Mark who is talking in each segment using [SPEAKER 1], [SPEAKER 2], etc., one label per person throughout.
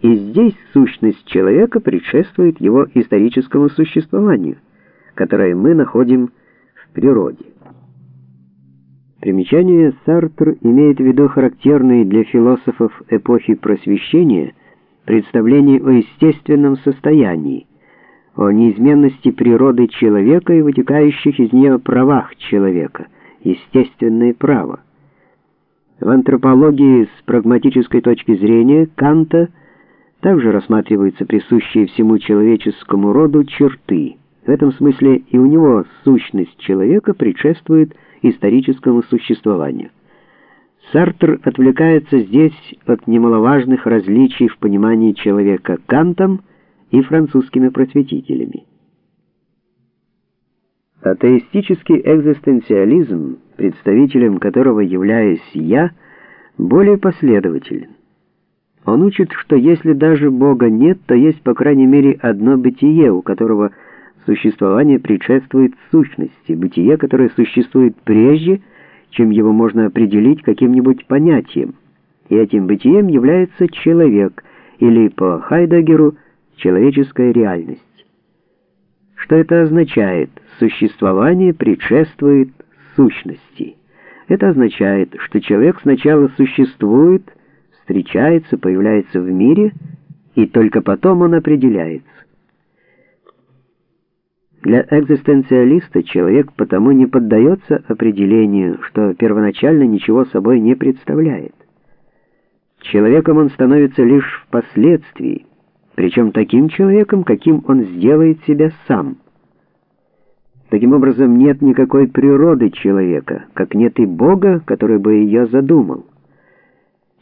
[SPEAKER 1] И здесь сущность человека предшествует его историческому существованию, которое мы находим в природе. Примечание Сартр имеет в виду характерные для философов эпохи Просвещения представление о естественном состоянии, о неизменности природы человека и вытекающих из нее правах человека, естественное право. В антропологии с прагматической точки зрения Канта также рассматриваются присущие всему человеческому роду черты. В этом смысле и у него сущность человека предшествует историческому существованию. Сартр отвлекается здесь от немаловажных различий в понимании человека Кантом и французскими просветителями. Атеистический экзистенциализм, представителем которого являюсь я, более последователен. Он учит, что если даже Бога нет, то есть по крайней мере одно бытие, у которого существование предшествует сущности, бытие, которое существует прежде, чем его можно определить каким-нибудь понятием. И этим бытием является человек, или по Хайдегеру человеческая реальность. Что это означает? Существование предшествует сущности. Это означает, что человек сначала существует, встречается, появляется в мире, и только потом он определяется. Для экзистенциалиста человек потому не поддается определению, что первоначально ничего собой не представляет. Человеком он становится лишь впоследствии, причем таким человеком, каким он сделает себя сам. Таким образом, нет никакой природы человека, как нет и Бога, который бы ее задумал.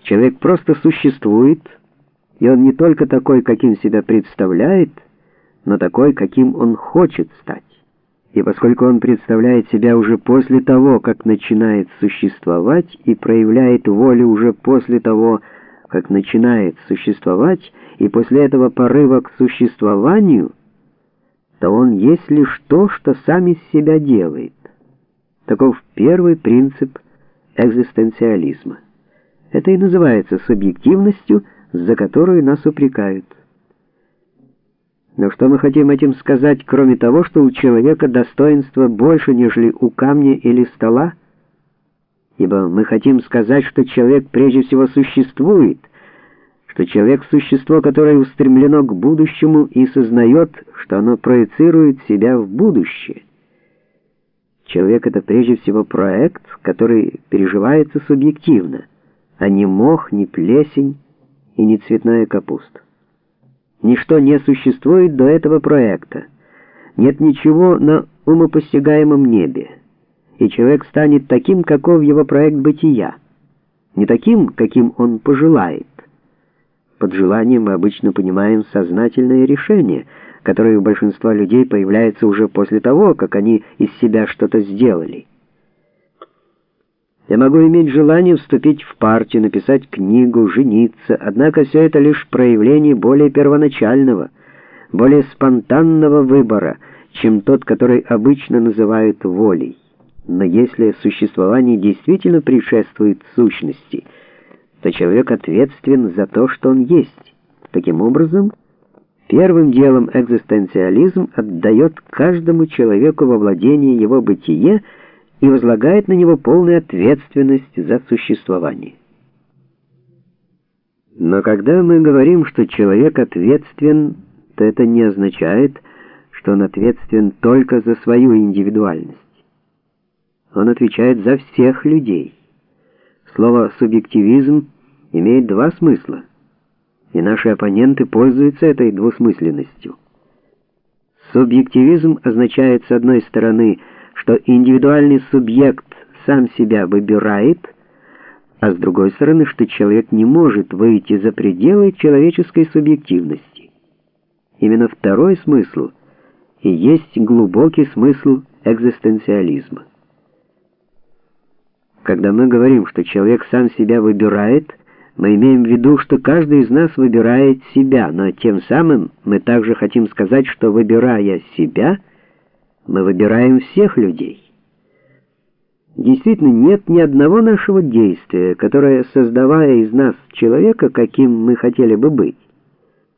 [SPEAKER 1] Человек просто существует, и он не только такой, каким себя представляет, но такой, каким он хочет стать. И поскольку он представляет себя уже после того, как начинает существовать, и проявляет волю уже после того, как начинает существовать, и после этого порыва к существованию, то он есть лишь то, что сам из себя делает. Таков первый принцип экзистенциализма. Это и называется субъективностью, за которую нас упрекают. Но что мы хотим этим сказать, кроме того, что у человека достоинства больше, нежели у камня или стола? Ибо мы хотим сказать, что человек прежде всего существует, что человек — существо, которое устремлено к будущему и сознает, что оно проецирует себя в будущее. Человек — это прежде всего проект, который переживается субъективно — а не мох, ни плесень и не цветная капуста. Ничто не существует до этого проекта. Нет ничего на умопостигаемом небе. И человек станет таким, каков его проект бытия. Не таким, каким он пожелает. Под желанием мы обычно понимаем сознательное решение, которое у большинства людей появляется уже после того, как они из себя что-то сделали. Я могу иметь желание вступить в партию, написать книгу, жениться, однако все это лишь проявление более первоначального, более спонтанного выбора, чем тот, который обычно называют волей. Но если существование действительно предшествует сущности, то человек ответственен за то, что он есть. Таким образом, первым делом экзистенциализм отдает каждому человеку во владение его бытие, и возлагает на него полную ответственность за существование. Но когда мы говорим, что человек ответственен, то это не означает, что он ответственен только за свою индивидуальность. Он отвечает за всех людей. Слово «субъективизм» имеет два смысла, и наши оппоненты пользуются этой двусмысленностью. Субъективизм означает, с одной стороны, что индивидуальный субъект сам себя выбирает, а с другой стороны, что человек не может выйти за пределы человеческой субъективности. Именно второй смысл и есть глубокий смысл экзистенциализма. Когда мы говорим, что человек сам себя выбирает, мы имеем в виду, что каждый из нас выбирает себя, но тем самым мы также хотим сказать, что выбирая себя – мы выбираем всех людей. Действительно, нет ни одного нашего действия, которое, создавая из нас человека, каким мы хотели бы быть,